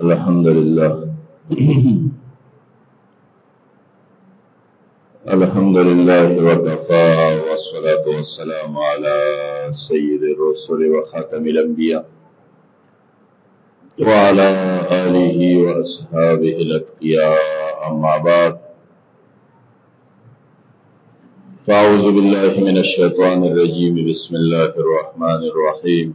الحمد لله الحمد لله وكفى والصلاة والسلام على سيد الرسل وخاتم الأنبياء وعلى آله وأصحابه الأتقياء أما بعد فأعوذ بالله من الشيطان الرجيم بسم الله الرحمن الرحيم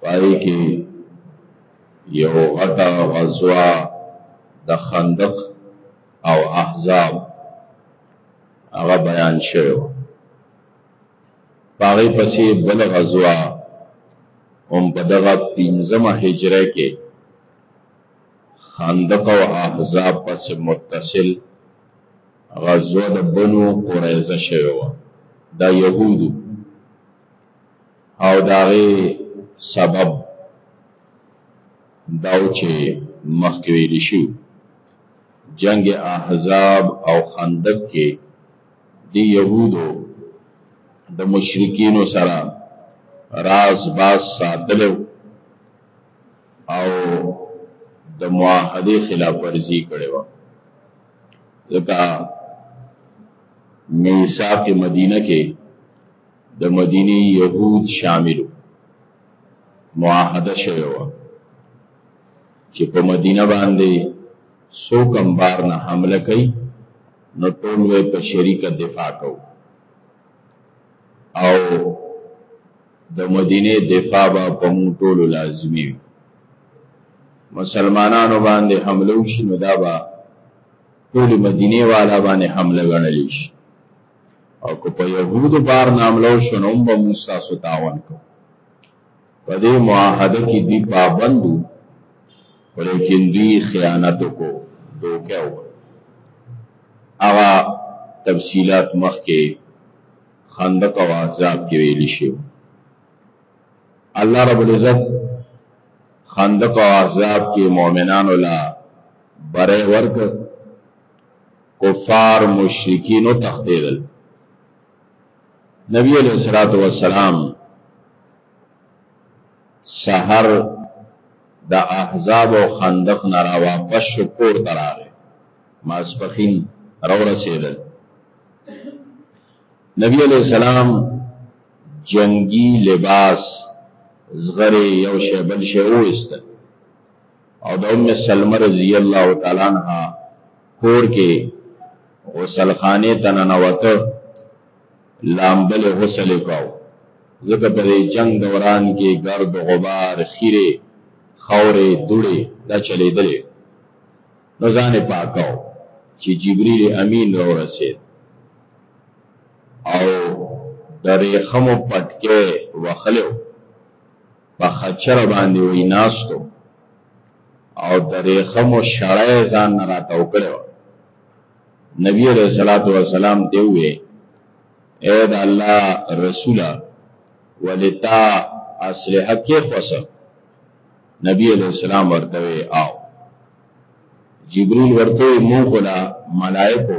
پای کې یو غټه غزوه د خندق او احزاب هغه بیان شوی پاغې پسې بل غزوه هم په دغه پنځمه هجره کې خندق او احزاب پس متصل غزوه د بنو قریظه شوی و دا يهودو او داغه سبب داو چې مخکې ویل شو جنگ احزاب او خندق کې د يهودو د مشرکینو سره راز باز ساتلو او د معاهده خلاف ورزي کړي و ځکه میثاق مدینه کې د مدینه يهود شاملو معاهده شوی و چې په مدینه باندې سو کم بار نه حمله کوي نو ټول وې په شریکه دفاع کو او د مدینه دفاع به په مون ټولو لازمی وي مسلمانانو باندې حمله وشي نو دا به ټول مدینه والا باندې حمله غنلی شي او که په يهودو بار ناملو شنو هم به موږ تاسو تاوان کوو په دې معاهده کې دی پابندو ولیکن دی خیانت کو دوکه و هغه تفصيلات مخکې خندق او عذاب کې ویل شي الله رب العزت خندق او عذاب کې مؤمنانو لا بره ورکړ کفار مشرکین او تختیدل نبی علیہ الصلوۃ والسلام سحر د احزاب او خندق نه را واپس شو کور ته راغی ماسپخین را ورسېدل نبی علیہ السلام جنگی لباس زغره یو شی بل شی وېستل او د ام سلمه رضی الله تعالی عنها کور کې غسل خانه تننوته لامبل غسل کو ځکه په جنگ دوران کې گرد غبار خیره خوره دوړي دا چلیدلې نو ځان پاکاو چې جبرئیل امین را ورسید او د ریخمو پټکې وخلو په خچر باندې وای ناستو او د ریخمو شړای ځان نه راتاو کړو نبی علیہ الصلوۃ والسلام دی وی اے د الله رسولا ولتا اصلحه کې خوسه نبی علیہ السلام ورته او جبريل ورته مو غلا ملائکو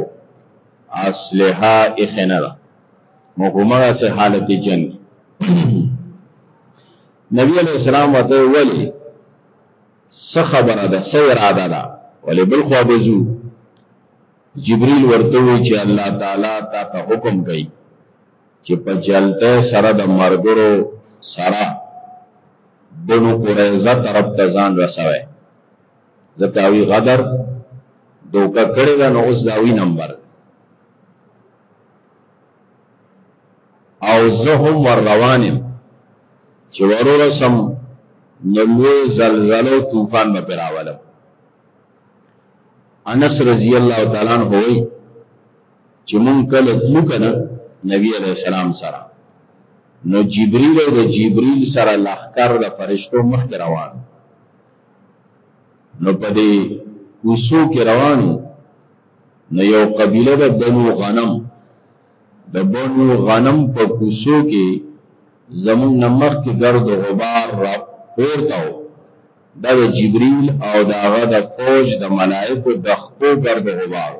اصلها اخنه نو کومه سه حالت جنگ نبی علیہ السلام وته ولی څه خبره ده څه اراده ده ولی بل خو بزو جبريل ورته وی چې الله تعالی تا ته حکم کوي چې په جلته سره د مرګرو سره بنو قریظه طرف ته ځان رسوي ځکه وی غدر دوکه کړی دا نو اوس داوی نمبر او زه هم ور روان یم چې ورورسم نو لوی زلزله او طوفان به پرې راولم انس رضی الله تعالی عنہ وایي چې مونږ کله تلو کنه نبی علیہ السلام سره نو جبريل او د جبريل سره لخر د فرشتو مخ روان نو په دې کوسو کې روانو نو یو قبیله د بنو غنم د بنو غنم په کوسو کې زمون نمخ کې ګرد غبار را پورته و دا د جبريل او دا هغه د فوج د ملائکو د خپو ګرد غبار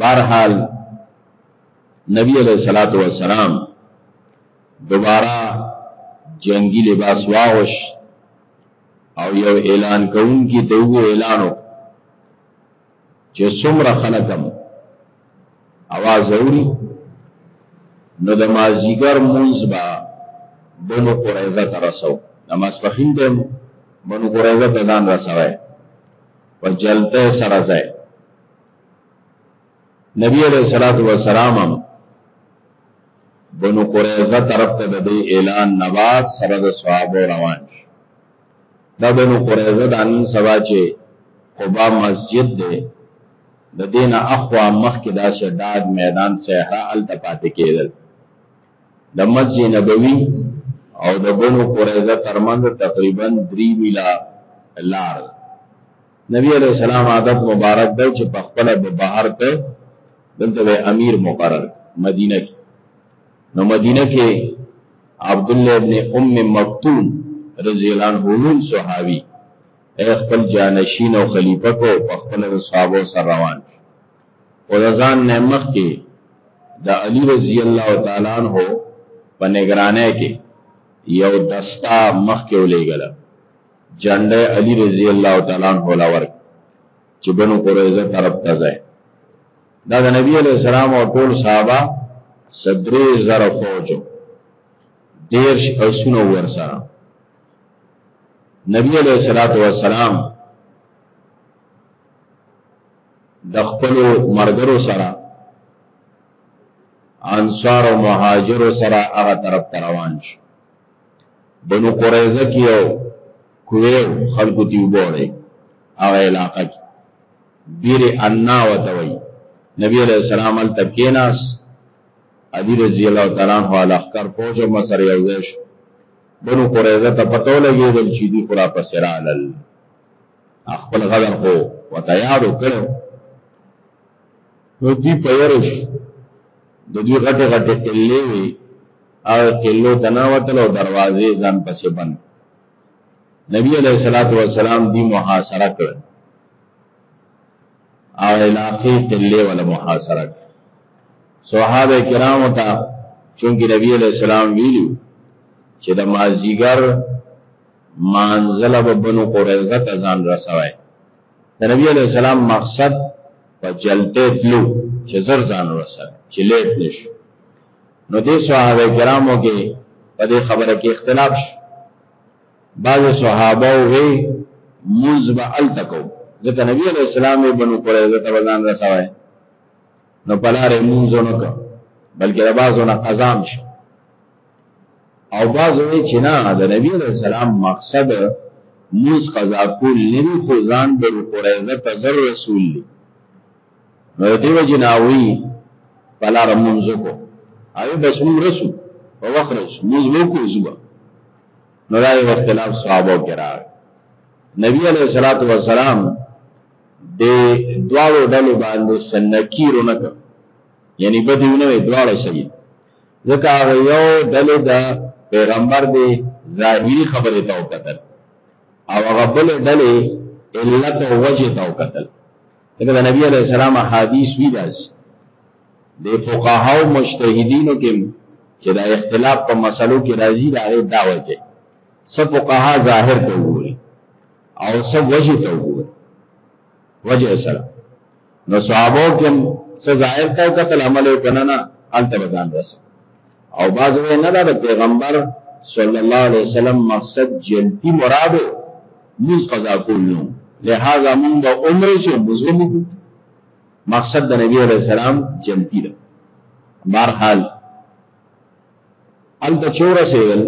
بهرحال نبی علیہ الصلوۃ والسلام دوباره جنگی لباس واغوش او یو اعلان کوونکی ته وی اعلان وکړ چې څومره خلکم اواز اوري نو د مازیګر مونږ با بنو قریظه ته رسو نماز پخین ته بنو قریظه ته ځان رسوي په جلته سره ځای نبی علیہ الصلوۃ والسلام بنو قریظه طرف ته د دې اعلان نه بعد سره د صحابه روان شو دا بنو قریظه د نن سبا چې قبا مسجد دی د دین اخوا مخ کې دا شداد میدان صحرا ال تپاتې کېدل د مسجد نبوي او د بنو قریظه ترمنځ تقریبا 3 میله لار نبی علیہ السلام عادت مبارک دی چې په خپل به بهر ته دلته به امیر مقرر مدینه کې نو مدینه کې عبد الله ابن ام مکتوم رضی الله عنه لون صحابي خپل جانشین او خلیفہ کو په خپل صحابه سره روان او رضان نه مخ کې د علی رضی الله تعالی عنہ په نگرانه کې یو دستا مخ کې ولېګل جنډه علی رضی الله تعالی عنہ ولا ورک چې بنو قریظه طرف ته ځای دا د نبی علی السلام او ټول صحابه صدرې زره فوجو دیرش اسونو ورسره نبی علیہ الصلوۃ والسلام د خپل مرګرو سره انصار او مهاجر سره هغه طرف روان شو بنو قریظه کې یو کوی خلکو تی وبوړی هغه علاقه کې بیر انا وتوي نبی علیہ السلام ال تکیناس علی رضی الله تعالی عنہ الاخر فوج مسر یوزش بنو قریظه ته پتو لګیدل چې دی خورا پسرالل خپل غدر خو وتیارو کړو نو دی پیرش د دوی غټې غټې قلې وي هغه قلو ته نه وتل او دروازې ځان پسې بند نبی علیه الصلاۃ والسلام دی محاصره کړ او علاقې قلې ولا محاصره کړ صحابه کرامو ته چونکی نبی علیه السلام ویلو چې د مازیګر مانزله به بنو قریظه ته ځان رسوي د نبی علیه السلام مقصد په جلدې تلو چې زر ځان ورسره چې لیټ نشو نو دې صحابه کرامو کې په دې خبره کې اختلاف شو بعض صحابه وی منځ به التکو ځکه نبی علیه السلام یې بنو قریظه ته ځان رسوي نو پلار یې منځ نه کو بلکې د بعضو نه قزام شو او بعض وی چې نه د نبی علیہ السلام مقصد موز قضا کول نوی خو ځان د قریزه ته زر رسول دی نو دیو جناوی پلار منځ کو او بس موږ رسو او وخرج موږ وکړو زبا نو دا یو اختلاف صحابه کرا نبی علیہ الصلوۃ والسلام د دواړو ډلو باندې سنکیرونه یعنی بدیونه دواړه صحیح ځکه هغه یو ډلې د پیغمبر دی ظاهري خبرې ته وکتل او هغه بل ډلې علت او وجه ته وکتل ځکه د نبی علی السلام حدیث وی داس د فقهاو مجتهدینو کې چې دا اختلاف په مسلو کې راځي دا غي دا وجه سب فقها ظاهر ته وګوري او سب وجه ته وګوري وجه سره نو صحابو کې څه ظاهر تا قتل عمل وکنه نه الته بزان رس او باز وی نه دا پیغمبر صلی الله علیه وسلم مقصد جلتی مراد موز قضا کول نو لہذا مونږ به عمر شو مزوم مقصد د نبی علیہ السلام جلتی ده بهرحال ال ته چور سیدل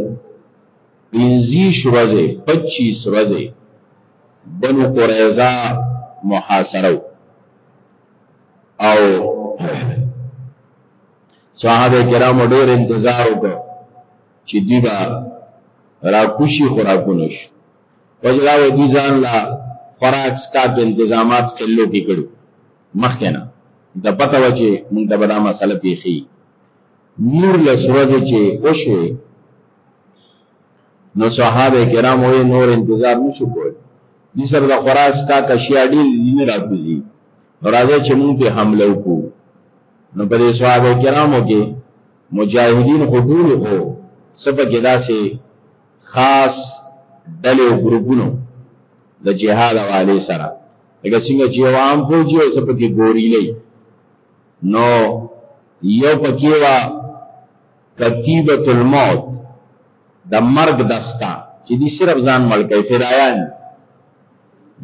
پنځي شروزه 25 ورځې بنو قریظه محاصره او صحابه کرامو ډېر انتظار وکړ چې دی با را کوشي خوراکونه شي وجلاو دي ځان لا خوراک سکاک انتظامات کلو کې کړو مخکنه د پته و چې موږ د بدا مسله پیخي نولس ورځې چې وشوې نو صحابه کرام وې نور انتظار نشو کول دي سره د خراس کا کشیا ډیل نه راځي راځي چې موږ ته حمله وکړو نو په دې صحابه کرامو کې مجاهدین خطول خو سبا کې داسې خاص ډلې او ګروپونو د جهاد والے سره لکه څنګه چې عام فوجي او سبا کې ګوري لې نو یو پکې وا کتیبه الموت د مرګ دستا چې دي صرف ځان مړ کوي فدایان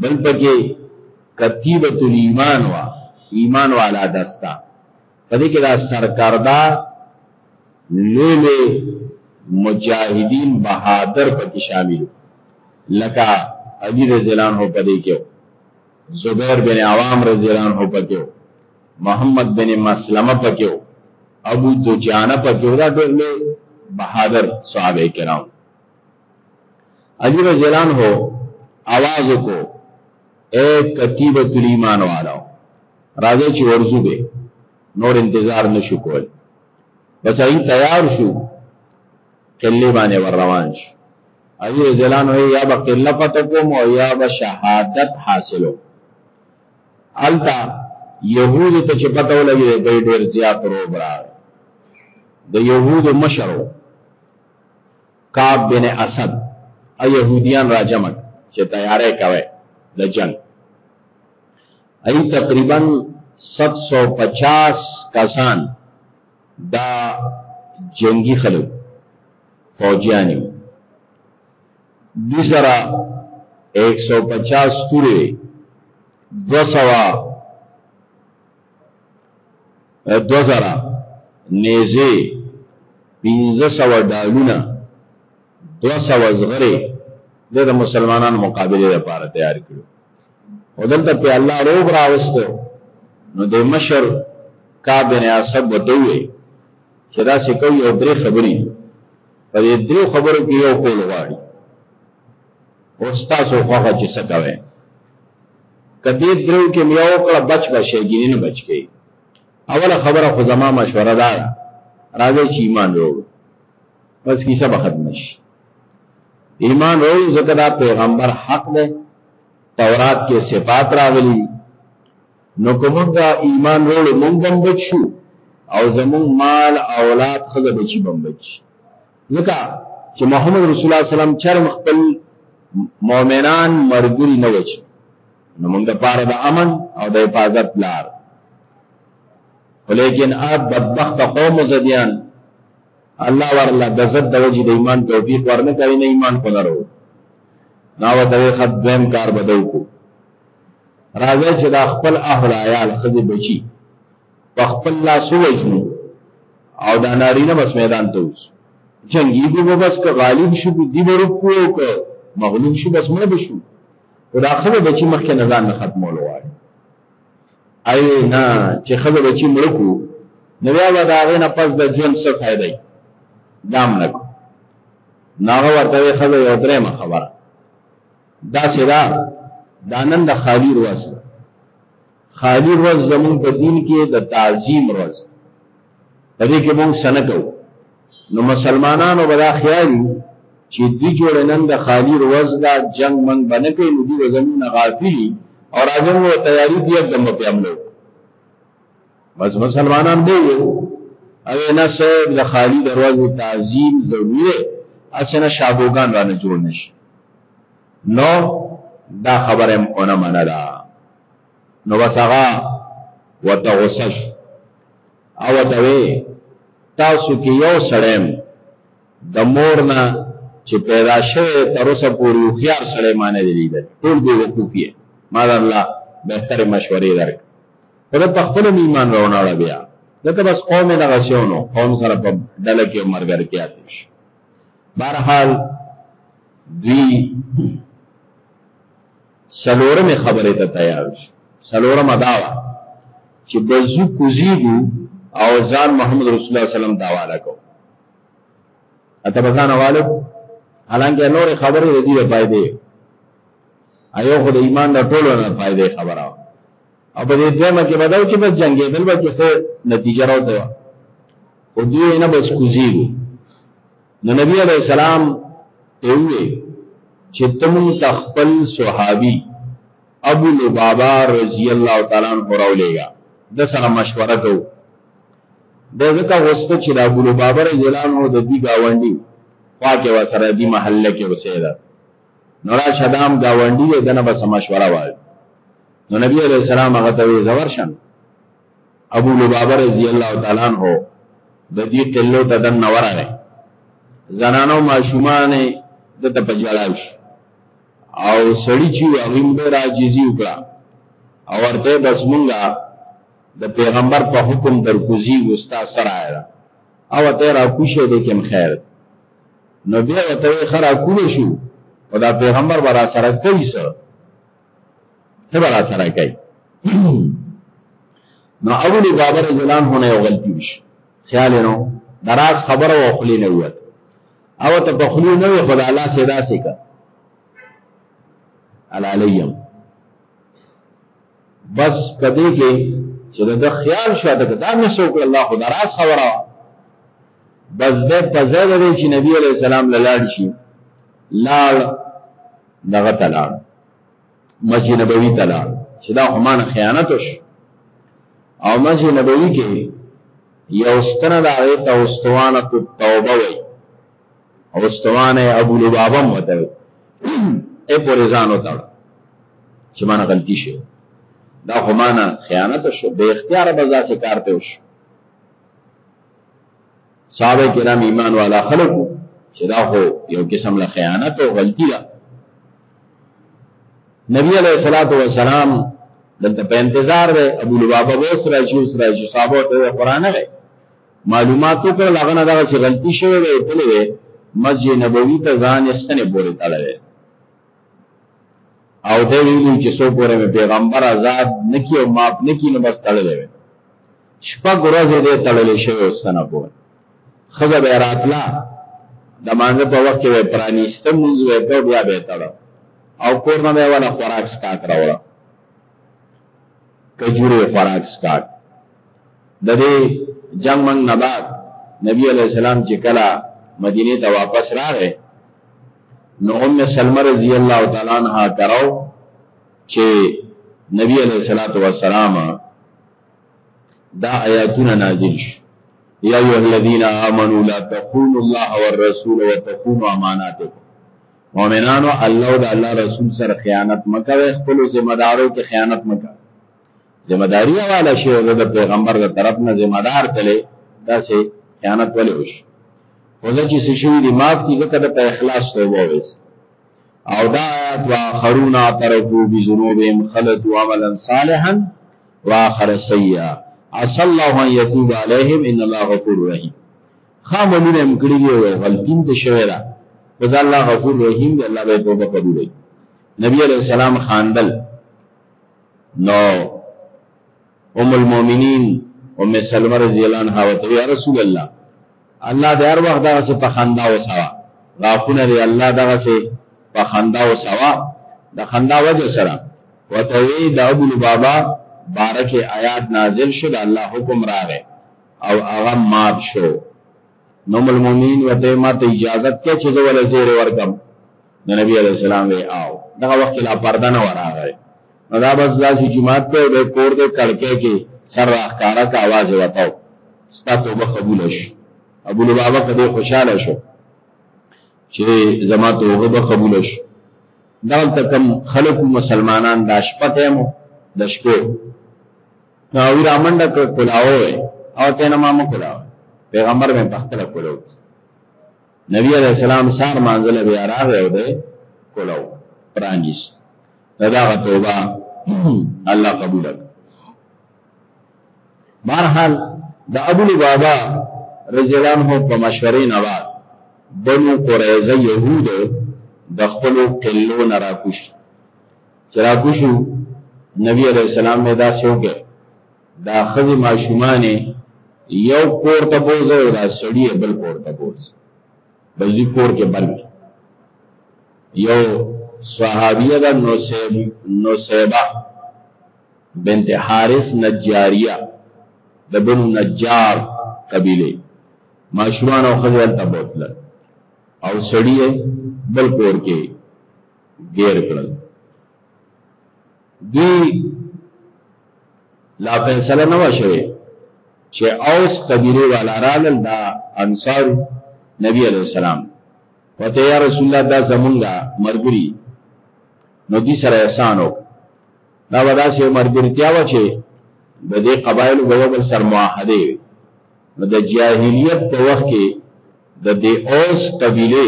بل پکې کتیبه الایمان وا ایمان والا دستا په دې کې دا سرکاردا لوی لوی مجاهدین بهادر پکې شامل لکه علی رضی الله عنه په دې کې زبیر بن عوام رضی الله عنه په کې محمد بن مسلمه پکې وو ابو دجانه پکې وو دا ټول له بهادر صحابه کرام عجیب جلان هو आवाज کو اے کتیبۃ الایمان والو راځي چې ورزو به نور انتظار نشو کول بس ای تیار شو کلی باندې ور روان شو ای زلان وی یا به قله فتح کوم او یا به شهادت حاصلو التا يهود ته چې پته ولګي دی ډېر زیات روب راغی د يهود مشر کعب بن اسد ا يهوديان را جمع چې تیارې کوي د جنگ ای تقریبا 750 کسان دا جنگی خلک فوجیانی دی سره 150 توری دی دو سوا دو زرا نیزی پینزه سوا ڈالونا دو سوا زغری دی دا مسلمانان مقابلی دا پارا تیار کرو او دلتا پی اللہ روب راوستو نو دی مشر کابن اصب و دوئی چه دا سکو یو دری خبری په دې درو خبرو کې یو کول غواړي او تاسو خوغه چې څه کوي کدی درو کې میاو کړه بچ بشي ګینه نه بچ کی اوله خبره خو زما مشوره ده راځي چې ایمان وروړو بس کیسه به ختم شي ایمان وروړو ځکه دا پیغمبر حق ده تورات کې صفات راغلي نو که مونږه ایمان روړو مونږ هم بچ شو او زمونږ مال اولاد خزه بچی بم بچ ځکه چې محمد رسول الله صلی الله علیه وسلم چرم خپل مؤمنان مرګري نه وچ نو موږ د پاره د امن او د حفاظت لار ولیکن اب بدبخت قوم زدیان الله ورله د زد د وجې د ایمان توفیق ورنه کوي نه ایمان پلرو ناو ته خد دویم کار بدو کو راځي چې دا خپل اهل عیال خزي بچي په خپل لاس وژني او دا نارینه بس میدان ته وځي جنگي دی به بس که غالب شي دی به رکو او که مغلوب شي بس مړ بشو او دا خزه بچي مخکې نه ځان ختمول وایي ای نه چې خزه بچي مړ کو نو بیا دا غینه پس د ژوند څه فائدہ دی دام نکو ناغه ورته خزه یو درېمه خبره دا سره دا نن د خالی ورځ ده خالی ورځ زموږ په دین کې د تعظیم ورځ په دې کې موږ سنه کوو نو مسلمانانو به دا خیال چې دی جوړ نن د خالی ورځ دا جنگ من باندې کوي نو دوی زموږ غافلی او راځم و تیاری بیا د مپیاملو بس مسلمانان دی او نه صاحب د خالی دروازه تعظیم ضروری دی اسنه شابوغان را نه جوړ نشي نو دا خبره هم اونه منله نو بس هغه وته غوسه شو او ته وی تاسو کې یو سړیم د مور نه چې پیدا شوی تر اوسه پورې خيار سړی معنی دی لیدل ټول دی وقوفیه ما الله بهتره مشورې درک پر په خپل ایمان راوړل بیا دته بس قوم نه غشونو قوم سره په ډله کې مرګر کې آتش بهرحال دوی سلورم خبره ته تیار شو سلورم داوا چې بزو کوزیګو او ځان محمد رسول الله صلی الله علیه وسلم داواله کو اته بزان والو حالانکه نور خبره دې لپاره دی ایو خو د ایمان د ټولو نه فائدې خبره او په دې دویمه کې بداو چې بس جنگېدل به چې څه نتیجه راوته وه او دوی نه بس کوزیږو نو نبی علیه السلام ته وویې چې ته مونږ ته خپل صحابي ابو لبابا رضی الله تعالی عنه راولېږه د سره مشوره کوو د ځکه غوسته چې د ابو لبابا رضی الله عنه د دوی ګاونډي خوا کې وسره دي محله کې اوسېده نو را شدام گاونډي دې دنه بس مشوره وای نو نبی عليه السلام هغه ته وی زور شن ابو لبابه رضی الله تعالی عنہ د دې قلو ته دن نورانه زنانو ماشومان د ته پجړاو شي او سړی چې هغه به راجزي وکړه او ورته بس مونږه د پیغمبر په حکم درکوزی وستا سره آیا او ته را کوشه دې کوم خیر نو بیا ته خرا کول شو او دا پیغمبر برا سره کوي سره سره برا سره کوي نو اول بابر جلان هونه یو غلطی وش خیال نو دراز خبر او خلی نه وت او ته په خلی نه وي خدای الله سیدا سیکا علالیم بس کدی کې چې دا خیال شو دا دا مې سوک الله خدای راز خبره بس ده په ځای لري چې نبی علیہ السلام لاړ شي لاړ دغه تلاړ مسجد نبوي تلاړ چې دا خمانه خیانت وش او مسجد نبوي کې یو ستنه د هغه ته واستوانه توبه وي او واستوانه ابو لبابه مته اے پورې ځان وتاړ چې مانه غلطي شي دا خمانه خیانت شو به اختیار به ځاسې کار ته وشو صحابه کرام ایمان والا خلکو چې دا خو یو قسم له خیانت او غلطی ده نبی علیہ الصلوۃ والسلام دلته په انتظار دی ابو لبابه به سره شي سره شي صحابه ته قران نه معلومات وکړل هغه نه دا چې غلطی شوی دی په لوي مسجد نبوي ته ځان استنه پورې تړلې او دی ویلي چې څو پورې مې پیغمبر آزاد نکی او معاف نکی نو بس تړلی وي شپږ ورځې دی تړلی شوی اوس نه پوه ښځه به راتله د مانځه په وخت کې به پرانیسته مونځ به یې کړ بیا به یې تړه او کور نه به یې وله خوراک سکاک راوړه کجورې خوراک سکاک د دې جنګ منګ نه بعد نبی علیه السلام چې کله مدینې ته واپس راغی نو ام سلمہ رضی الله تعالی عنها کراو چې نبی علیہ الصلوۃ والسلام دا آیاتونه نازل شو یا ایه الذین آمنو لا تخونوا الله والرسول وتخونوا اماناتکم مؤمنانو الله او د الله رسول سره خیانت مکوئ خپل ذمہ دارو کې خیانت مکوئ ذمہ داری والا شی او د پیغمبر د طرف نه ذمہ دار کله دا سه خیانت ولې وش او دا چې شي دی معاف کی زکه د په اخلاص توبه وس او دا آیات واخرون اعترفوا بذنوبهم خلطوا عملا صالحا واخر سیئا عسى الله ان يتوب عليهم ان الله غفور رحيم خامنونه هم کړی دی او غلطین ته شوی را بس الله غفور رحیم دی الله به توبه قبول کړي نبی علیہ السلام خاندل نو ام المؤمنین ام سلمہ رضی الله عنها وته یا رسول الله الله د هر وخت دغه څه په خندا او سوا غاخونه لري الله دغه څه په خندا او سوا د خندا وجه سره وته وی د ابو لبابا بارکه آیات نازل شو د الله حکم راغی او هغه مات شو نو المؤمنین وته ما ته اجازه ته چې زه ول زیر ورکم نو نبی علیہ السلام وی آو دغه وخت لا پرده نه وراغی نو دا بس داسې جماعت ته به کور دې کړکې کې سر راخاره کا आवाज وتاو ستا توبه قبول شي ابو لبابا کده خوشاله شو چې زما توبه به قبول شي دا تکم خلق مسلمانان د شپته مو د شپې نو وی را منډه کړ کولاو او تینا ما مکولاو پیغمبر مې په خپل کولاو نبی علیہ السلام سار منزل بیا راغی او دی کولاو پرانیس دا توبه الله قبول کړ بهرحال د ابو لبابا رضی الله عنه په مشورې نه بعد بنو قریظه یهود د خپل قلو نه راکوش چې راکوشو نبی علیہ السلام نه دا سوګه دا خزي ماشومانه یو کور ته بوزه او دا سړی بل کور ته بوزه بل دې کور کې بل یو صحابیه دا نوسیب نوسیبه بنت حارث نجاریه د بنو نجار قبیله ماشومان او خزل ته بوتل او سړی بل کور کې غیر کړل دی لا فیصله نه وشوي چې اوس قبیله والا رالل دا انصار نبی علیہ السلام وته یا رسول الله دا زمونږه مرګري نو دي سره احسانو دا ودا چې مرګرتیا و چې د دې قبایل غو بل سر معاهده وي نو د جاهلیت په وخت کې د دې اوس قبیله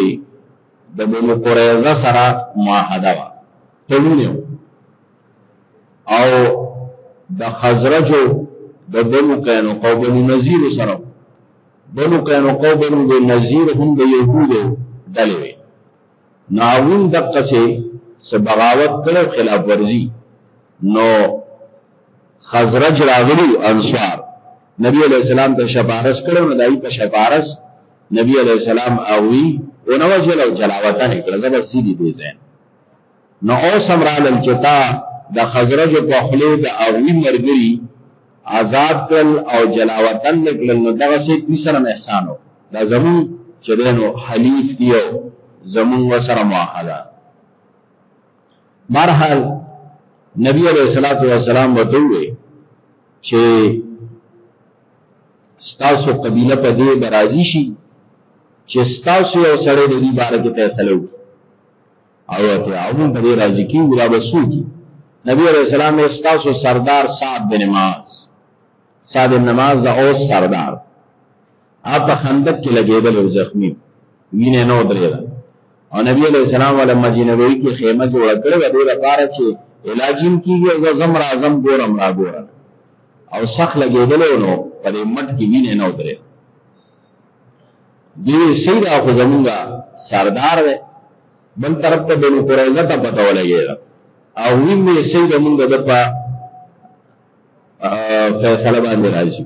د بني قریظه سره معاهده وه تړون یو او د خزرجو د بنو قینقا او بنو نذیر سره بنو قینقا او بنو نذیر هم د یهودو ډلې وې نو هغوی دقسې څه بغاوت کړی خلاف ورزي نو خزرج راغلی انصار نبی علیہ السلام ته شفارس کړو نو دای په شفارس نبی علیہ السلام اوی او نو جل او جلاوتا نکړه زبر سیدی دی زین نو او سمرال چتا د خزرج په خله د اوی مرګری آزاد کړ او جلاوطن نکړل نو دغه سي کوي سره احسان وو دا زمون چې دینو حلیف دیو زمون و سره معاهده مرحل نبی علیہ الصلوۃ والسلام وتوي چې ستاسو قبیله په دې برازي شي چې ستاسو یو سړی د دې باره کې فیصله وکړي او اتعاون په دې راضي کیږي دا به څوک نبی علیہ السلام یې ستاسو سردار سعد بن معاذ سعد بن معاذ د اوس سردار هغه په خندق کې لګېدل او زخمی وینه نه ودرېده او نبی علیہ السلام ول مدینه وی کې خیمه جوړ کړې و دې لپاره چې علاجیم کیږي او زم راځم ګورم را ګورم او سخ لګېدلو نو په دې مټ کې وینې نه ودرېد دی صحیح ده خو زمونږه سردار دی بل طرف ته بنو قریظه ته پته ولګېده او ویم یې صحیح ده مونږ د په فیصله باندې راځي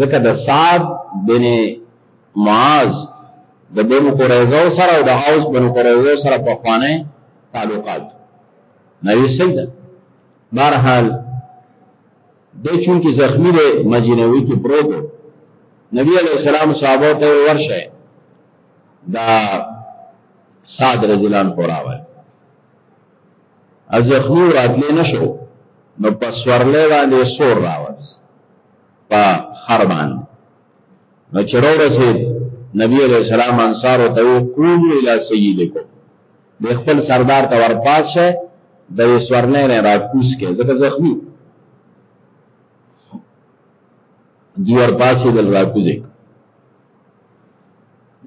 ځکه د سعد بن معاذ د بنو قریظه سره او د اوس بنو قریظه سره په خوانه تعلقات نبی صحیح ده بهرحال د چون کې زخمی دی مجنوي کې پروت نبی علیہ السلام صحابه ته ورشه دا سعد رضی الله عنه راوړ از زخمی راتلې نشو نو پسورلې باندې سور راوړ په خر باندې نو چرور سي نبی علیہ السلام انصار ته قوم الى سیدکم د خپل سردار ته ورپاس شه د یې سورنۍ نه راکوز کې ځکه زخمی دی ورپاسې دل راکوزې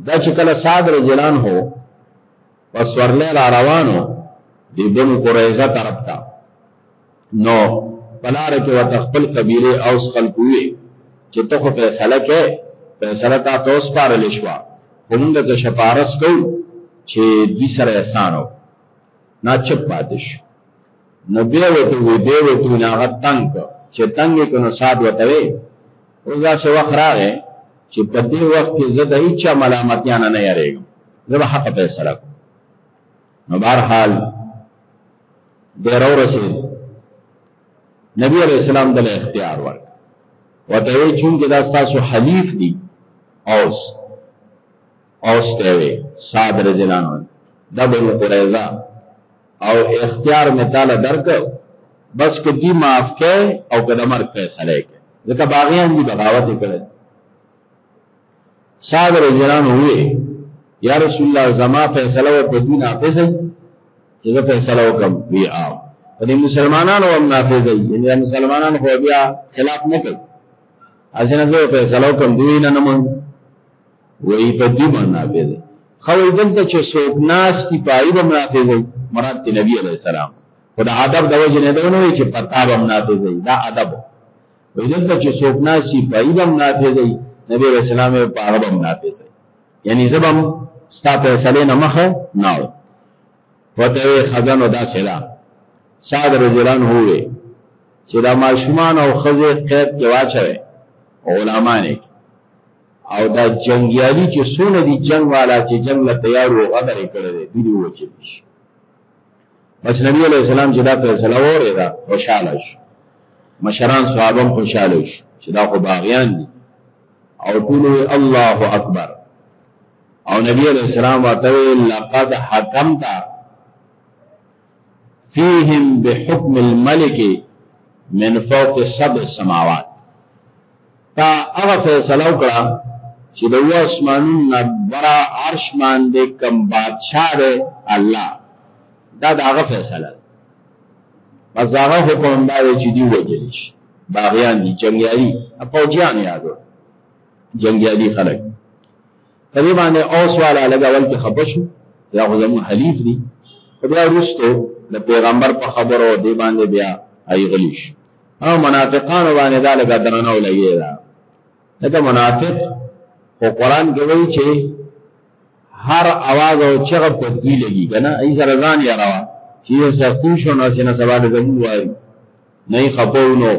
دا چې کله صاد رضی الله عنه په سورنۍ را روانو د بنو قریظه طرف ته نو پلار کې وته خپل قبيله او خلکو وي چې ته خو فیصله کې فیصله تا ته اوس پارل شو همغه ته شپارس کو چې دوی سره احسانو نا چپ پاتش نو بیا وته وی بیا وته نه غتنګ چې تنګ کنو سات وته وی اوس دا څه وخت راغې چې په دې وخت کې زه د هیڅ ملامتیا نه نه یریږم زه به حق فیصله کوم نو بهر حال ډیر اورسه نبی علیہ السلام دل اختیار ورک وته وی چون کې دا تاسو حلیف دي اوس اوس ته وی صاد رجلان دا بن قریظه او اختیار می تعالی درک بس کې دی معاف کې او قدمر فیصله کې ځکه باغیان دی بغاوت کړي صاحب رجلان ہوئے یا رسول الله زما فیصله ورته دی نافذه چې زه فیصله وکم وی آو په دې مسلمانانو هم نافذه یعنی مسلمانان خو بیا خلاف نه کوي اسنه زه فیصله وکم دی نه نه مون وی په دې باندې نافذه خو دلته چې څوک ناس کی پای به نافذه مراد دی نبی علیہ السلام خدا ادب د وجه نه دی نو چې پتا به نافذه دا ادب وای دلته چې څوک ناشي پایدم نافذ وي نبی رسول الله په هغه باندې نافذ وي یعنی زبم ستا فیصله نه مخه نه و وته خزانو دا سلا صاد رجلان هوې چې دا ماشومان او خزه قید کې واچوي علماء او دا جنگیالی چې سونه دي جنگ والا چې جنگ له تیار وو غدرې کړې دي دوی وچل شي بس نبی علیہ السلام چې دا فیصله وره دا خوشاله شو مشران صحابه خوشاله شو چې دا خو باغیان دي او ټول الله اکبر او نبی علیہ السلام ورته لقد حکمت فیهم بحکم الملک من فوق سبع سماوات تا هغه فیصله وکړه چې د اسمانونو نه برا عرش باندې کم بادشاہ دی الله دا دا هغه فیصله بس هغه حکم دا دی چې دی وجل شي باغیان دي جنگیالي اپوجیان یادو جنگیالي خلک په دې باندې اوس والا لګا ول کې خپشو یا خو زمو حلیف دي په بیا وروسته د پیغمبر په خبرو دی باندې بیا ای غلیش او منافقان باندې دا لګا درنه ولګي دا دا منافق او قران کې وایي چې هر आवाज او چغه په دوی لګي کنه ای سره ځان یا روا چې سختي شو نو سینه سوال زمو وایي نه یې خپه و، نو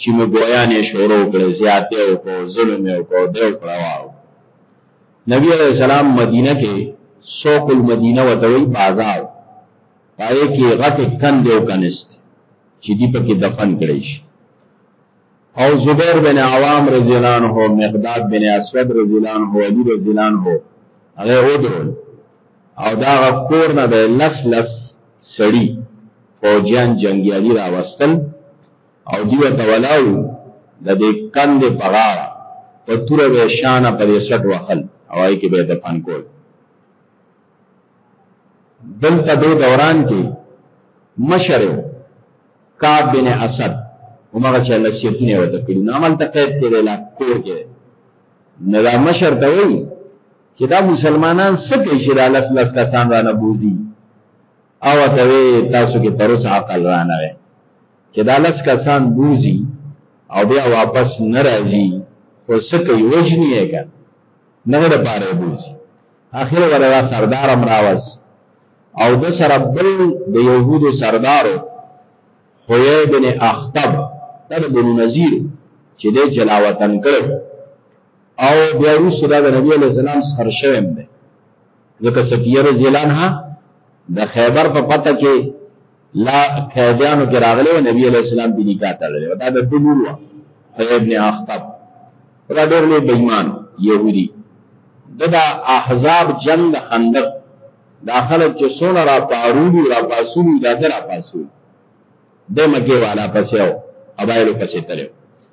چې مې بویان یې شروع کړې، زیات یې وکړ، ظلم یې وکړ، دی وکړه واو. نبي علیه السلام مدینه کې سوق المدینه ورته وایي بازار، په هغې کې غټې کندې او کنستې چې دي پکې دفن کړی شي. او زبیر بن عوام رضی الله عنه مقداد بن اسود رضی الله عنه علی رضی الله عنه هغه ودرول او دا کور نه به لس لس سړي، فوجيان جنګيالي راوستل او دوی ورته ولاړ وو، د دې کندې په غاړه په توره به يې شانه په دې سټ وهل او هغې کې به يې دفن کول. دلته دې دوران کې مشر و کعب بن اسد همغه چا نصیحتونه ورته کړي نو هملته قید کېدی لا کور کې نو دا مشر ته وایي چې دا مسلمانان څه کوي چې دا لس لس کسان را نه بوزي او ته وی تاسو کې تر اوسه عقل را نه وي چې دا لس کسان بوزي او بیا واپس نه راځي خو څه کوي وجنی یې کا نه ور پاره بوزي اخر ورا سردار امراوس او د سره بل د يهودو سردارو حوی بن اخطب دا د بنو نذیر چې د جلا وطن کړو او بیا وروسته دا د نبی علیه السلام سره شوی دی ځکه صفیه رضی الله عنها د خیبر په پته کې لا قیدیانو کې راغلی و نبی علیه السلام په نکاح تړلی و دا د ده لور وه خیب ابن اخطب دا ډېر لوی بېمان یهودي د دا احزاب جنګ د خندق دا خلک چې څونه را پارولي را پاسولي دا ده را پاسولي د مکې والا پسې و قبایلو پسې تللی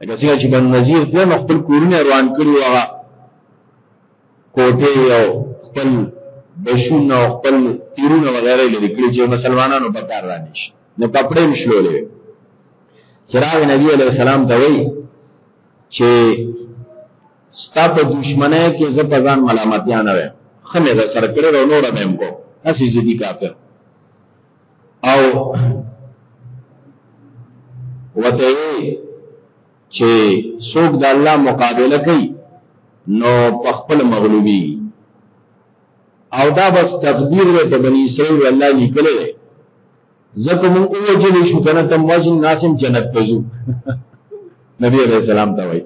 لکه څنګه چې بن نذیر تل خپل کورونه روان کړی و کوټه او خپل بشون او خپل تیرونه وغیره لري کړی چې مسلمانانو په کار رانیش نو کپڑے مشلولې چراغ نبی علیہ السلام ته وی چې ستا په دشمنه کې زه په ځان ملامتیا نه وم خمه ده سر کړې او نور مې کو اسی زدي کافر او وته چې څوک د الله مقابله کوي نو په خپل مغلوبي او دا بس تقدیر دی په بنی اسرائیل الله لیکل دی زکه مونږ او جن شو کنه تم وجن ناسم جنت ته ځو نبی علیہ السلام ته وای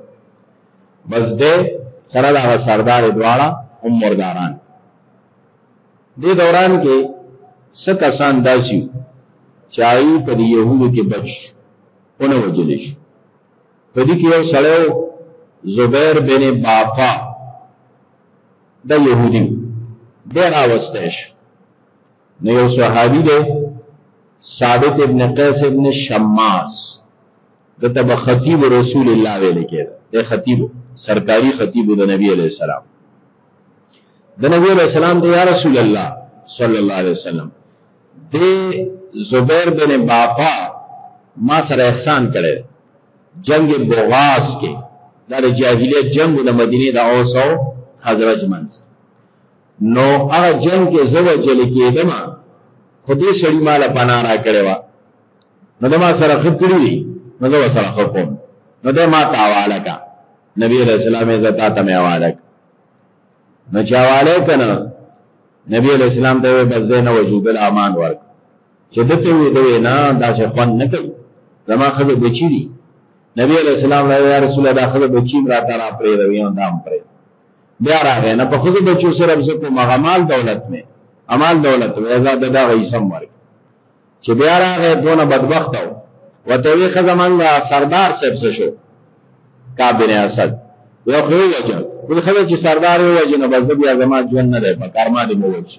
بس دې سره دا سردار دواړه عمرداران دې دوران کې څه کسان داسي چې آی په دې يهودو کې بچ ونه وجل شي په دې کې یو سړی زبیر بن باقا د يهودي به راوسته شي نو یو صحابي دی ثابت ابن قیس ابن شماس دته به خطیب رسول الله ویل کېده د خطیب سرکاري خطیب د نبی علی السلام د نبی علیہ السلام دی یا رسول الله صلی الله علیه وسلم دی زبیر بن باقا ما سره احسان کړی جنگ بغاز کې د جاهلیت جنگ د مدینه د اوس او خزرج منځ نو هغه جنگ کې زو جل کېدم خدای شړی مال پنا را کړی و نو د ما سره خپ کړی دی نو زو سره خپ کوم نو د ما تعالی کا نبی رسول الله عزت ته مې حواله نو چاواله کنه نبی علیہ السلام ته بس دې نه وجو بل امان ورک چې دته وی دوی نه داسې خوان نه کوي زما خزه بچی دي نبی علیہ السلام له یا رسول الله خزه بچی را تر پرې روي او دام پرې بیا راغی نه په خزه بچو سره بس کوم غمال دولت نه امال دولت وې زاد دا غي سم ورک چې بیا راغې دونه بدبخت و وته وی خزمنګا سردار صاحب څه شو کابینه اسد یو خو وجه بل خبر چې سردار یو وجه نه بس بیا زما ژوند نه دی په کارما دی مو وجه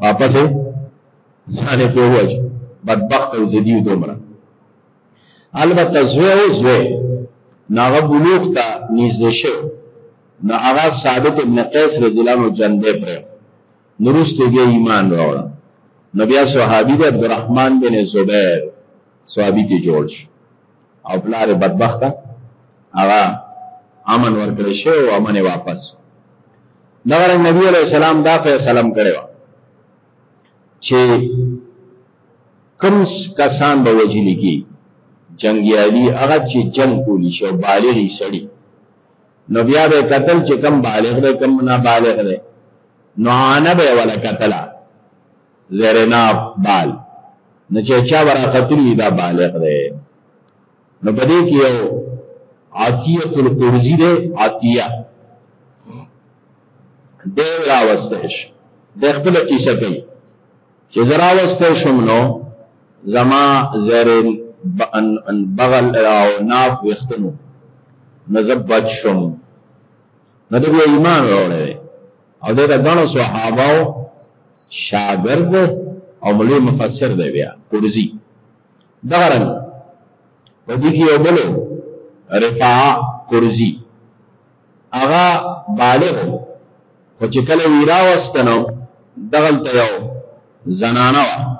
واپس ځانه په وجه بدبخت او زدی دومره البته زوی او زوی ناغه بلوغ ته نږدې شو نو هغه ثابت ابن قیس رضی الله عنه جنډه پر نورسته بیا ایمان راوړه نو بیا صحابي د عبدالرحمن بن زبیر صحابي ته جوړ شو او پلار بدبخته هغه امن ورکړی شو او امن واپس دا رنګ نبی علیہ السلام دا فیصله کړې و چې کوم کسان به وجلی کی جنگیالی هغه چې جنگ کولی شي او بالغی سړی نو بیا به قتل چې کم بالغ دی کم نه بالغ دی نو انا به ولا قتل زرنا بال نو چې چا ورا قتل دا بالغ دی نو بده کې یو عطیه القرزی دی عطیه دی راوستش د خپل کیسه کوي چې زرا وسته شم نو زما زرل ان بغل او ناف وختنو نزبت شم نو د ایمان وروړې او د غنو صحابه شاګرد او ملي مفسر دی بیا قرزي دغه رنګ په دې کې یو بل رفاع قرزي هغه بالغ خو چې کله ویرا وستنو دغلته یو زنانه وه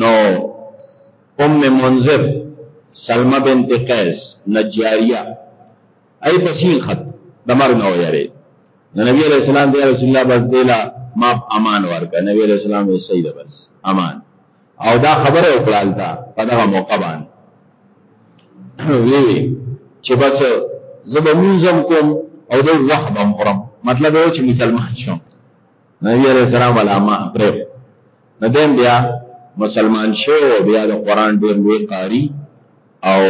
نو ام منذر سلمہ بنت قیس نجاریه ای پسین خط د مرګ نه ویری نو نبی علیہ السلام دی رسول الله بس دیلا ما امان ورکا نبی علیہ السلام یې سید بس امان او دا خبره وکړه الته په دغه موقع باندې وی چې بس زبر منظم کوم او د وخت هم خورم مطلب یو چې مسلمان شم نبی علیہ السلام علامه پرې ندیم بیا مسلمان شو بیا د قران ډیر لوی قاری او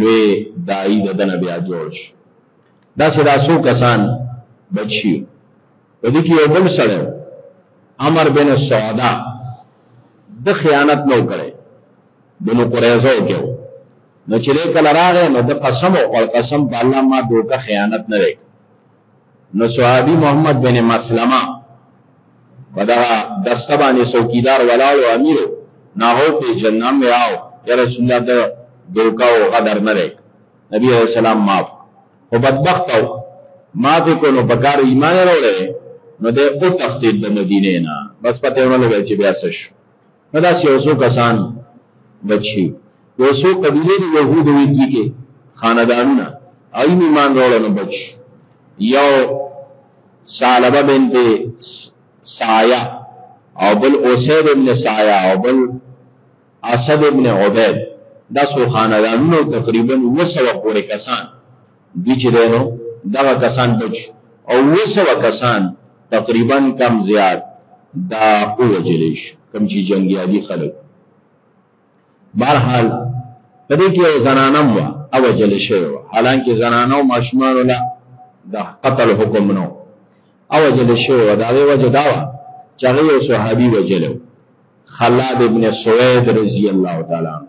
لوی دای د دنه بیا جوړ شو دا سره سو کسان بچیو په دې کې یو بل سړی امر بن سعدا د خیانت نو کړي بنو قریظه کې و نو چې کله راغی نو د قسم او قل قسم په الله ما دوکه خیانت نه وکړ نو صحابي محمد بن مسلمه په دا دسته باندې څوکیدار ولاړ او امیر نه هو په جنم یاو یا رسول الله د دوکه او غدر نه وکړ نبی رسول الله معاف او بدبخت او ما په کو نو بکار ایمان راوړې نو د او تختید د مدینه نه بس پته ونه لګی چې بیا څه شو نو دا چې اوسو کسان بچي یو څو قبیله د يهودو وی دي کې خاندانونه ایم ایمان راوړل نو بچ یو سالبه بنت سایا او بل اوسید ابن سایا او بل اسد ابن عبید دا څو خاندانونه تقریبا اووه سوه پورې کسان دوی چې دی نو دغه کسان بچ او اووه سوه کسان تقریبا کم زیات دا ووژل شي کوم چې جنګیالي خلک بهرحال په دې کې زنانه هم وه او وژل شوې وه حالانکه زنانه او ماشومانو له د قتل حکم نه او وژل شوې وه د هغې وجه دا وه چې هغه یو صحابي وژلی و خلاد ابن سوید رضی الله تعالی عنہ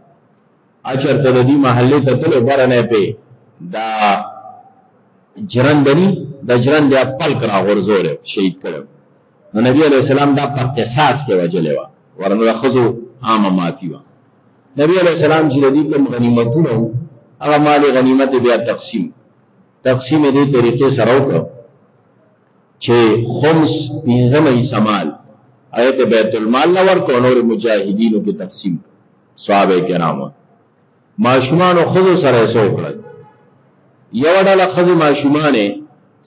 اچر ته د دې محلې ته تل برنه پی دا جرندنی د جرند یا پل کرا غرزول شهید کړو نو نبی علیہ السلام دا په قصاص کې وجلې و ورنه خزو عامه ماتی و نبی علیہ السلام چې د دې کوم غنیمتونه هغه مال غنیمت بیا تقسیم تقسیم دې طریقې سره وکړو چې خمس پنځمه حصہ مال هغه ته بیت المال نه ورکو نور مجاهدینو کې تقسیم صحابه کرامو ماشومان او خود سره سو کړل یو ډله خود ماشومان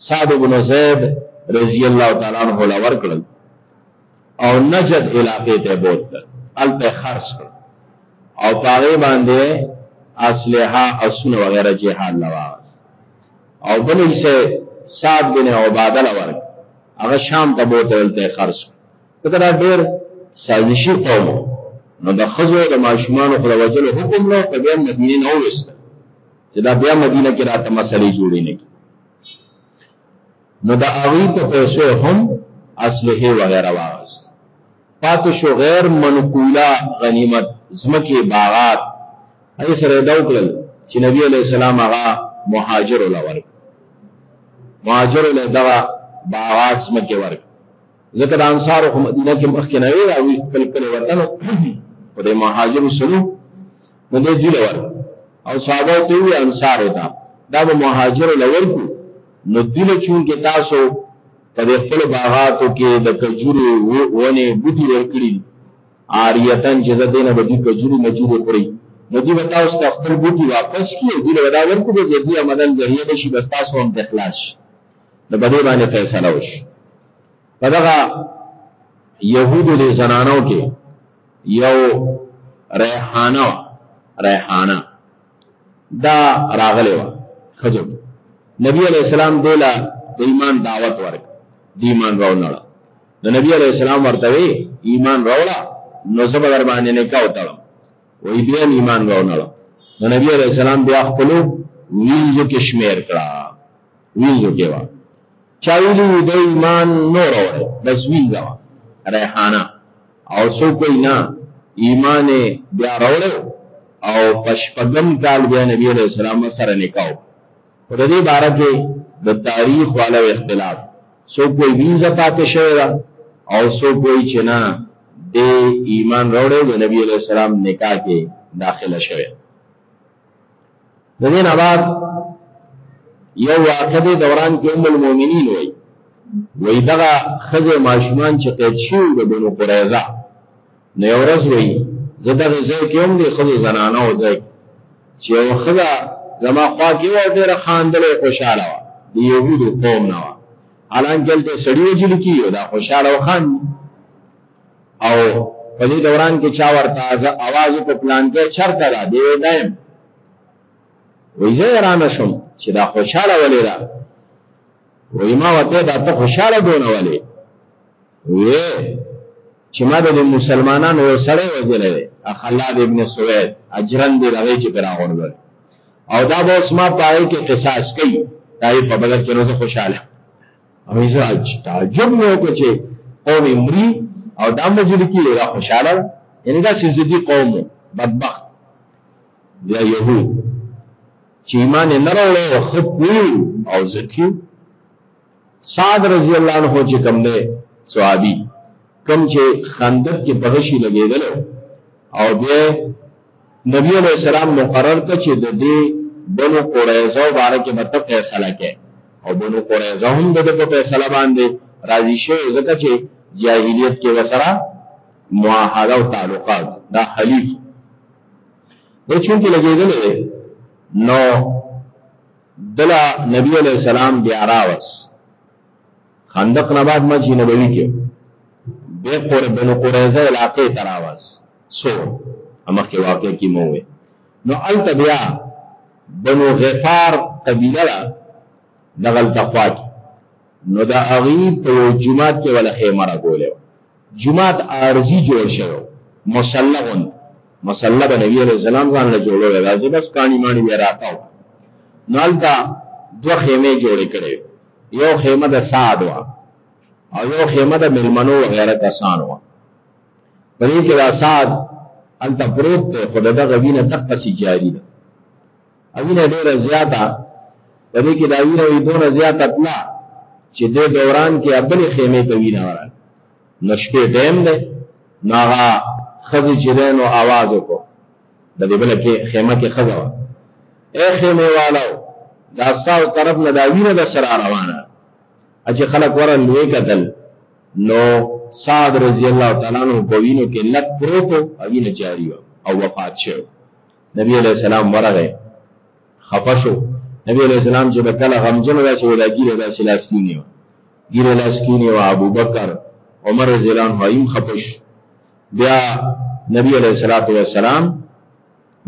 صاد بن زید رضی الله تعالی عنہ لا ورکړل او نجد علاقې ته بوتل الته خرص کړ او پاره باندې اصله اسونه وغیرہ جهاد لوا او بل حصہ سعد بن عباده لور هغه شام ته بوته ولته خرج کړه دا ډیر سازشي قوم نو د خزو د ماشومان خو د وجلو حکم نو په بیا مدینه نه وست چې دا بیا مدینه کې راته مسلې جوړې نه نو د هغوی په پیسو یې هم اسلحې وغیره واخیست پاتې شو غیر منقوله غنیمت ځمکې باغات هغې سره یې دا وکړل چې نبي علیه السلام هغه مهاجرو له ورکړ مهاجرو له دغه باغات ځمکې ورکړ ځکه د انصارو خو مدینه کې مخکې نه وي هغوی خپل کلی وطن خو د مهاجرو سلو نو دې دې لور او صحابه ته وی انصار دا دا به مهاجر لور کو نو دې له چون کې تاسو په خپل باغاتو کې د کجوري ونه بوټي ورکړي آریتن چې د دینه به دې کجوري مجوري خوري نو دې به تاسو ته خپل بوټي واپس کړي دې له ودا ورکو به دې عملن ذریعہ بشي بس تاسو هم تخلاص د بده باندې فیصله وشي په دغه يهودو د زنانو کې یو ریحانه وه ریحانه دا راغلی وه ښځو نبی علیه السلام دی له د ایمان دعوت ورک د ایمان راونړه نو نبی علیه السلام ورته وی ایمان راوړه نو زه به در باندې نکاح وتړم وایي بیا ایمان راونړه نو نبی علیه السلام بیا خپلو ویلزو کې شمیر کړه ویلزو کې وه چا ویلي د ایمان نور وه بس ویلزه وه ریحانه او سو کوئی نا ایمان بیا روڑو او پشپگم کال بیا نبی علیہ السلام سر نکاو و دا دی بارا کے دا تاریخ والا اختلاف سو کوئی ویزا پاتے شوئے دا او سو کوئی چنا دی ایمان روڑو دا نبی علیہ السلام نکاح کے داخل شوئے د دې نه بعد یو واقع د دوران کې ام المؤمنین وای وای دغه خزه ماشومان چې قید شو د بنو قریظه نو یو ورځ وای زه دغه ځای کې هم دي خزه زنانه او ځای چې یو خزه زما خوا کې و ډېره خاندلې خوشاله وه د یهودو قوم نه وه الان دلته سړی وجل کیو دا خوشاله وخان او په دې دوران کې چا ورته आवाज په پلان کې چرته را دی دایم وې زه را نشم چې دا خوشاله ولې را وې ما وته دا ته خوشاله دونه ولې وې چې ما د مسلمانانو یو سړی وځلې اخلاد ابن سوید اجرن دی راوي چې پر اورل او دا به اوس ما پای کې قصاص کوي دای په بدل کې روزه خوشاله او ایزاج تعجب مې وکړ چې قوم مري او دا مجل کې لا خوشاله یعنی دا سیزدي قوم بدبخت یا یهود چې ایمان نه راوړل او خپ او زکیو سعد رضی الله عنه چې کوم نه صحابي کوم چې خندق کې په غشي لګېدل او بیا نبی علیہ السلام مقرر کړ چې د دې بنو قریظه باره کې به فیصله کوي او بنو قریظه هم د دې په فیصله باندې راضي شو ځکه چې جاهلیت کې وسره معاهده او تعلقات دا حلیف د چون کې لګېدل نو دلا نبی علیہ السلام بیا راوس خندق نه بعد مسجد نبوي کې به قر بنو قریظه علاقې تراوس سو امخ کې واقع کی مو وي نو ال تبیا بنو غفار قبیله را دغل تخواک نو دا اغي په جمعات کې ولا خیمه را ګولې جمعات ارزي جوړ شو مسلغون مسلغ نبی علیہ السلام ځان له جوړو راځي بس کانی مانی به راکاو نالتا دو خیمه جوړې کړې یو خیمه د سعد وا او یو خیمه د ملمنو وغیرہ کسان وا په دې کې دا سعد انت پروت ته خدای د غوینه دقه سی جاری ده اوینه ډیره زیاته په دې کې دا وینه وی دونه زیاته تلا چې د دوران کې خپل خیمه ته وینه ورا نشپې ټیم ده ناغا خزی چرینو आवाज وکړو د دې بل کې خیمه کې خزه وه اے خیمه والو دا ساو طرف نه دا وینه د سره روانه چې خلک ورن لوی قتل نو سعد رضی الله تعالی عنہ په وینو کې لک پروتو او وینه جاری و او وفات شو نبی علیہ السلام ورغه خفشو نبی علیہ السلام چې کله غمجن راشي ولا ګیره د سلاس کینی و ګیره لاس کینی و ابو بکر عمر رضی الله عنه هم خفش بیا نبی علیہ الصلوۃ والسلام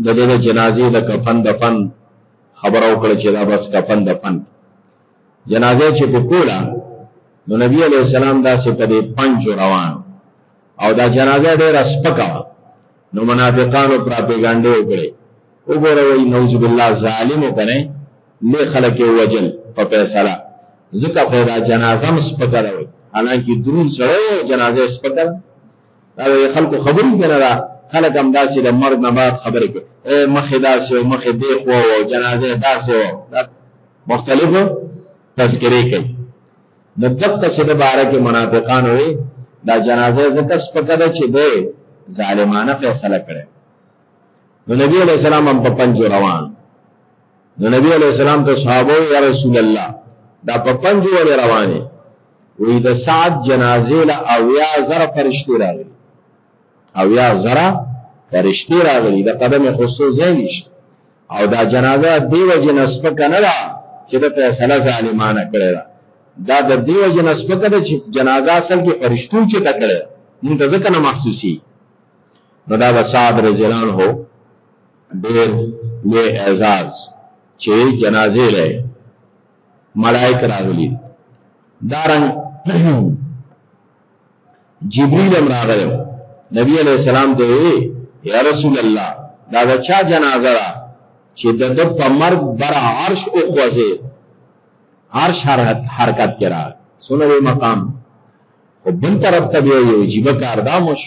د د جنازې د کفن دفن خبرو کړ چې دا بس کفن دفن جنازه چې په کولا نو نبی علیہ السلام دا سه په پنځ روان او دا جنازه ډیره سپکا نو منافقانو پراپګاندا وکړي وګوره وای نوذ بالله ظالم وکنه لې خلک یې ووژل په فیصله ځکه خو یې دا جنازه هم سپکه ده وایي حالانکې دروند سړی و او جنازه یې سپکه ده دا د خلکو خبرې که نه ده خلک همداسې د مرګ نه بعد خبرې کوي مخې داسې و مخې دې خوا و او جنازه یې داسې و دا مختلفو تذکرې کوي نو دقسې د باره کې منافقان وایي دا جنازه ځکه سپکه ده چې دی ظالمانه فیصله کړی نو نبی علیہ السلام هم په پنجو روان نو نبی علیہ السلام ته صحابه یا رسول الله دا په پنځو ولې روانه وې د سعد جنازې له اویا زره فرشتي راغلي اویا زره فرشتي راغلي د قدم خصو زینش او دا جنازه دیو جنس په کنه را چې د فیصله ظالمانه کړی دا دا د دیو جنس په کنه چې جنازه اصل کې فرشتو چې تکړه مونږ ځکه نه محسوسي نو دا وسعد رضی الله عنه ډیر لوی اعزاز چې جنازې لای ملائک راغلي دارنګ جبريل هم راغلی نبی علیہ السلام ته وی یا رسول الله دا د چا جنازه را چې د د په مرګ بر عرش او خوځي عرش حرکت حرکت کرا سونه مقام خو بل طرف ته یو عجیب کار داموش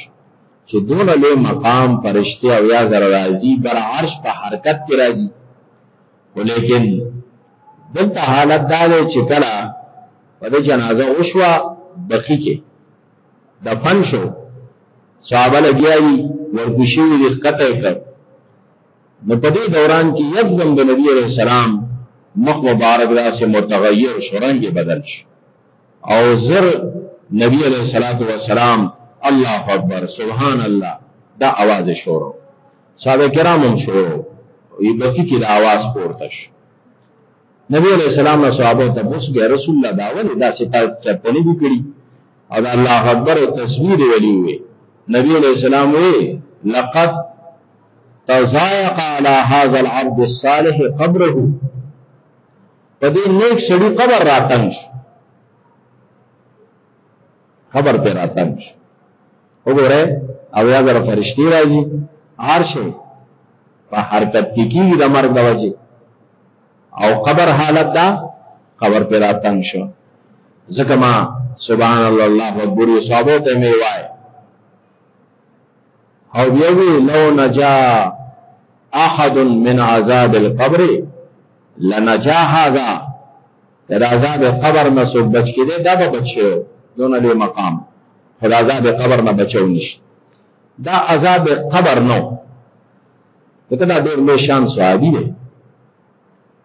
چې دونه لوی مقام فرشته او یا زر راځي بر عرش په حرکت کې راځي ولیکن دلته حالت دا دی چې کله په د جنازه وشوه بخی کې دفن شو صحابه لګیا دي ورکوشي دي ښکته یې کړ نو په دې دوران کې یکدم د نبی علیه السلام مخ مبارک داسې متغیر شو رنګ یې بدل شو او زر نبی علیہ الصلوۃ والسلام الله اکبر سبحان الله دا आवाज شروع صحابه کرام هم شروع وی بکی کی دا आवाज پورته شو نبی علیہ السلام او صحابه ته پوښتنه کوي رسول الله دا ولې دا ستاسو چرتنی دي کړی او دا الله اکبر او تصویر ویلی وی نبی علیہ السلام وی لقد تضايق على هذا العبد الصالح قبره په دې نیک سړي قبر راتنګ شو قبر ته راتنګ شو وګوره او یا زره فرشتي راځي هر شي په حرکت کې کیږي د مرګ د وجه او قبر حالت دا قبر پر راتنګ شو ځکه ما سبحان الله الله اکبر صحابه ته مې وای او بیا وی لو نجا احد من عذاب القبر لنجا هذا دا عذاب قبر نه سو بچ کړي دا به بچو دونه لوی مقام خدا عذاب قبر نه بچو نشي دا عذاب قبر نو دته دا ډېر لوی شان صحابي دی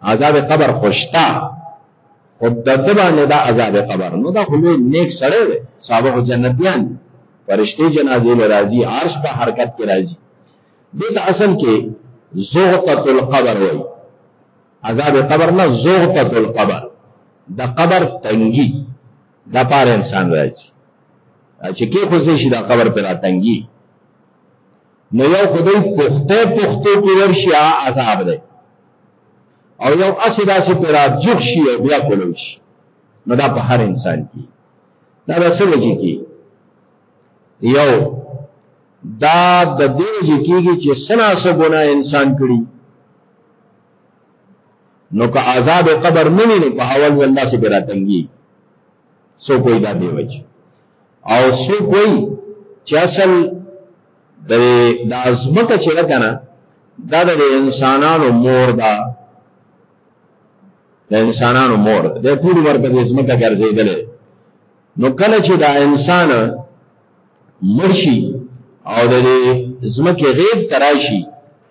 عذاب قبر خوشتا خود دته باندې دا عذاب قبر نو دا خو نیک سره دی صاحب جنتیان فرشتي جنازې لرازي عرش په حرکت کې راځي دغه اصل کې زغطه القبر وای عذاب قبر نه زغطه القبر د قبر تنګي د پاره انسان راځي چې کې خو شي د قبر پر تنګي نو یو خدای پخته پخته کې ورشي عذاب دی او یو اسی داسې پر جوخ شي او بیا کولو شي نو دا په هر انسان کې دا د څه وجې کې یو دا د دې وجې کېږي چې سنا سو ګناه انسان کړی نو که عذاب قبر نه وي په اول ځل داسې پیرا تنګي سو کوئی دا دی وجه او سو کوئی چې اصل د د ازمکه چې لکنه دا د انسانانو مور ده د انسانانو مور د ټول ورته د ازمکه ګرځیدل نو کله چې دا انسان مرشي او د ازمکه غیب تراشي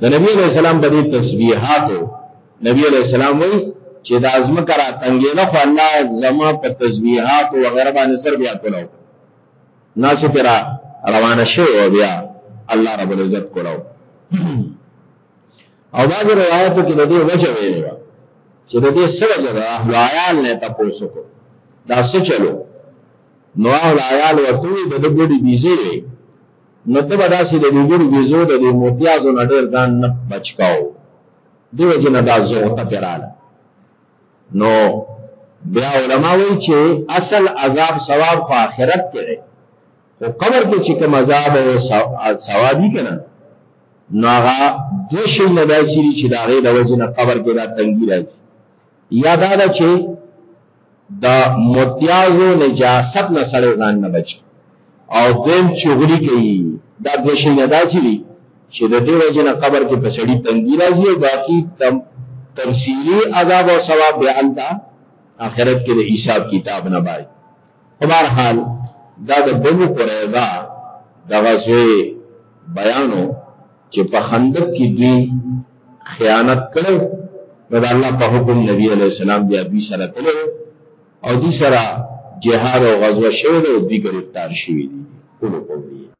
د نبی علیہ السلام په دې تسبیحاتو نبی علیہ السلام وی چې د ازمکه را تنګې نه خو الله زما په تسبیحات او غیره باندې سر بیا کولاو ناس پر روانه شو او بیا الله رب العزت کولاو او دا روایتو کې د دې وجه ویلې و چې د دې سره د اهل عیال نه تاسو کو دا څه چلو نو اهل عیال ورته د دې ګډي بيزي نو ته به داسې د ډېګرو بیزو د دې موتیازو نه ډېر ځان نه بچ کاو دې وجې نه دا زغته پرې راله نو بیا علما وایي چې اصل عذاب ثواب په آخرت کې دی خو قبر کې چې کوم عذاب او ثواب وي که نه نو هغه دوه شیونه داسې دي چې د هغې د وجې نه قبر کې دا تنګي راځي یا دا ده چې د متیازو نجاست نه سړی ځان نه بچي او دویم چغلي کوي دا دوه شي نه داسې دي چې د دې وجه نه قبر کې په سړی تنګي راځي او باقي تم تفصیلی عذاب او ثواب به انده آخرت کې د حساب کتاب نه بای په هر حال دا د بنو قریظه د غزوې بیانو چې په خندق کې دوی خیانت کړو نو د الله په حکم نبی علیه السلام بیا دوی سره تللی او دوی سره جهاد او غزوه شوې ده او دوی ګرفتار شوي دي ټولو قومي